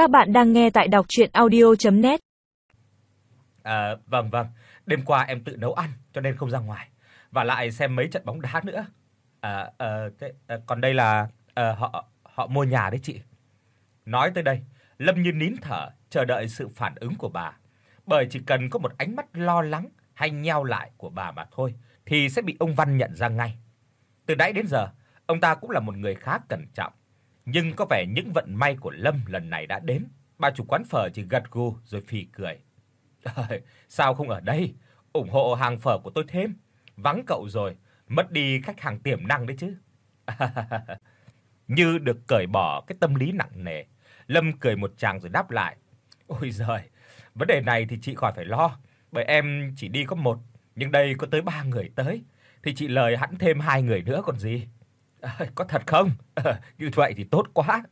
Các bạn đang nghe tại đọc audio net À vâng vâng, đêm qua em tự nấu ăn cho nên không ra ngoài và lại xem mấy trận bóng đá nữa. À ờ thế à, còn đây là à, họ họ mua nhà đấy chị. Nói tới đây, Lâm như nín thở chờ đợi sự phản ứng của bà, bởi chỉ cần có một ánh mắt lo lắng hay nheo lại của bà mà thôi thì sẽ bị ông Văn nhận ra ngay. Từ nãy đến giờ, ông ta cũng là một người khá cẩn trọng, nhưng có vẻ những vận may của Lâm lần này đã đến. Bà chủ quán phở chỉ gật gù rồi phì cười. Trời, sao không ở đây, ủng hộ hàng phở của tôi thêm. Vắng cậu rồi, mất đi khách hàng tiềm năng đấy chứ. Như được cởi bỏ cái tâm lý nặng nề, Lâm cười một tràng rồi đáp lại. Ôi giời, vấn đề này thì chị khỏi phải lo, bởi em chỉ đi có một, nhưng đây có tới ba người tới thì chị lời hẳn thêm hai người nữa còn gì. À, có thật không? À, như vậy thì tốt quá.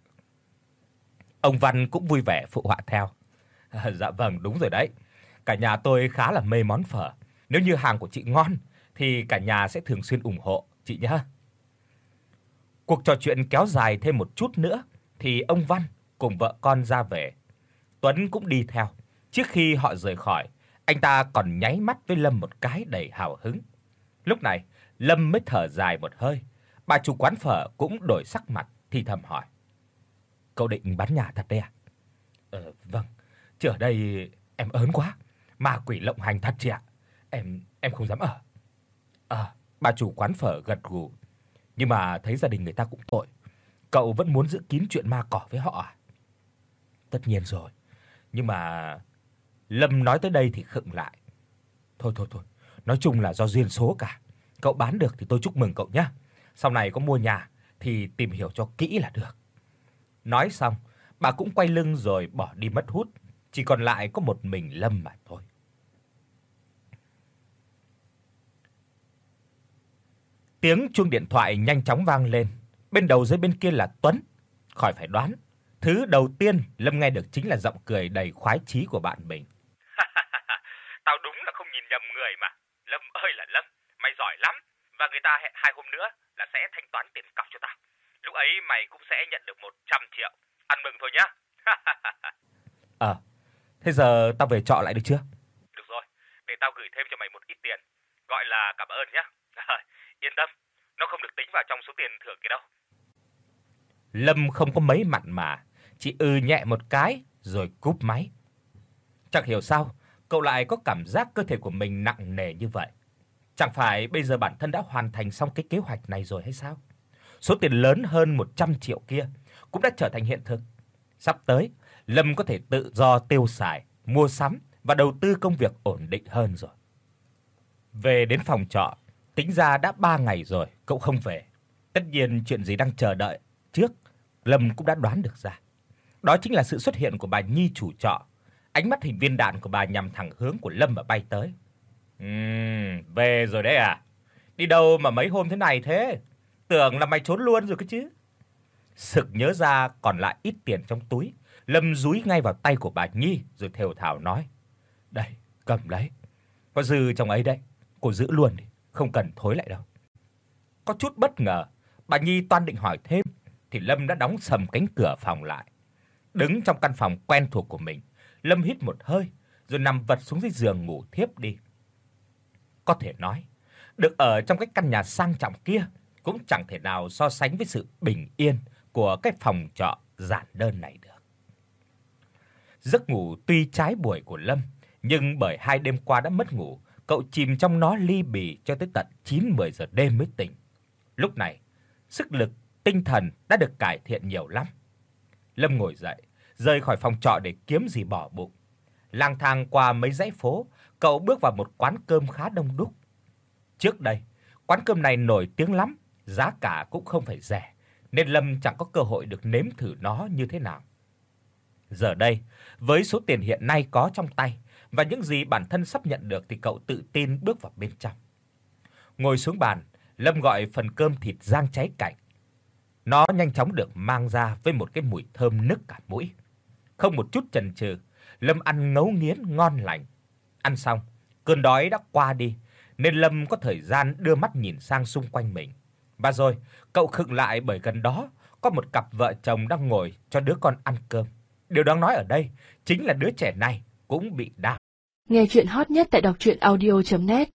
Ông Văn cũng vui vẻ phụ họa theo. À, dạ vâng, đúng rồi đấy. Cả nhà tôi khá là mê món phở. Nếu như hàng của chị ngon thì cả nhà sẽ thường xuyên ủng hộ chị nhé. Cuộc trò chuyện kéo dài thêm một chút nữa thì ông Văn cùng vợ con ra về. Tuấn cũng đi theo. Trước khi họ rời khỏi, anh ta còn nháy mắt với Lâm một cái đầy hào hứng. Lúc này, Lâm mới thở dài một hơi. Bà chủ quán phở cũng đổi sắc mặt thì thầm hỏi: "Cậu định bán nhà thật đấy à?" "Ờ vâng, chứ ở đây em ớn quá, ma quỷ lộng hành thật chị ạ. Em em không dám ở." À, bà chủ quán phở gật gù. Nhưng mà thấy gia đình người ta cũng tội. Cậu vẫn muốn giữ kín chuyện ma cỏ với họ à? Tất nhiên rồi. Nhưng mà Lâm nói tới đây thì khựng lại. Thôi thôi thôi, nói chung là do duyên số cả. Cậu bán được thì tôi chúc mừng cậu nhé. Sau này có mua nhà thì tìm hiểu cho kỹ là được. Nói xong, bà cũng quay lưng rồi bỏ đi mất hút, chỉ còn lại có một mình Lâm mà thôi. Tiếng chuông điện thoại nhanh chóng vang lên. Bên đầu dây bên kia là Tuấn. Khỏi phải đoán, thứ đầu tiên Lâm nghe được chính là giọng cười đầy khoái chí của bạn mình. Tao đúng là không nhìn nhầm người mà. Lâm ơi là Lâm, mày giỏi lắm. Và người ta hẹn hai hôm nữa là sẽ thanh toán tiền cọc cho tao. Lúc ấy mày cũng sẽ nhận được 100 triệu. Ăn mừng thôi nhá. Ờ. thế giờ tao về trọ lại được chưa? Được rồi, để tao gửi thêm cho mày một ít tiền. Gọi là cảm ơn nhá. Yên tâm, nó không được tính vào trong số tiền thưởng kia đâu. Lâm không có mấy mặn mà, chỉ ư ừ nhẹ một cái rồi cúp máy. Chẳng hiểu sao, cậu lại có cảm giác cơ thể của mình nặng nề như vậy. Chẳng phải bây giờ bản thân đã hoàn thành xong cái kế hoạch này rồi hay sao? Số tiền lớn hơn 100 triệu kia cũng đã trở thành hiện thực. Sắp tới, Lâm có thể tự do tiêu xài, mua sắm và đầu tư công việc ổn định hơn rồi. Về đến phòng trọ, tính ra đã 3 ngày rồi cậu không về. Tất nhiên chuyện gì đang chờ đợi trước, Lâm cũng đã đoán được ra. Đó chính là sự xuất hiện của bà Nhi chủ trọ. Ánh mắt hình viên đạn của bà nhằm thẳng hướng của Lâm mà bay tới. Ừm, về rồi đấy à? Đi đâu mà mấy hôm thế này thế? Tưởng là mày trốn luôn rồi cơ chứ. Sực nhớ ra còn lại ít tiền trong túi, Lâm dúi ngay vào tay của bà Nhi rồi thều thào nói: "Đây, cầm lấy. Có dư trong ấy đấy, cô giữ luôn đi, không cần thối lại đâu." Có chút bất ngờ, bà Nhi toan định hỏi thêm thì Lâm đã đóng sầm cánh cửa phòng lại. Đứng trong căn phòng quen thuộc của mình, Lâm hít một hơi rồi nằm vật xuống dưới giường ngủ thiếp đi. Có thể nói, được ở trong cái căn nhà sang trọng kia cũng chẳng thể nào so sánh với sự bình yên của cái phòng trọ giản đơn này được. Giấc ngủ tuy trái buổi của Lâm, nhưng bởi hai đêm qua đã mất ngủ, cậu chìm trong nó ly bì cho tới tận 9-10 giờ đêm mới tỉnh. Lúc này, sức lực, tinh thần đã được cải thiện nhiều lắm. Lâm ngồi dậy, rời khỏi phòng trọ để kiếm gì bỏ bụng. Lang thang qua mấy dãy phố, cậu bước vào một quán cơm khá đông đúc. Trước đây, quán cơm này nổi tiếng lắm, giá cả cũng không phải rẻ, nên Lâm chẳng có cơ hội được nếm thử nó như thế nào. Giờ đây, với số tiền hiện nay có trong tay và những gì bản thân sắp nhận được thì cậu tự tin bước vào bên trong. Ngồi xuống bàn, Lâm gọi phần cơm thịt rang cháy cạnh. Nó nhanh chóng được mang ra với một cái mùi thơm nức cả mũi. Không một chút chần chừ, Lâm ăn ngấu nghiến ngon lành. Ăn xong, cơn đói đã qua đi, nên Lâm có thời gian đưa mắt nhìn sang xung quanh mình. Và rồi, cậu khựng lại bởi gần đó có một cặp vợ chồng đang ngồi cho đứa con ăn cơm. Điều đáng nói ở đây chính là đứa trẻ này cũng bị đau. Nghe chuyện hot nhất tại đọc audio net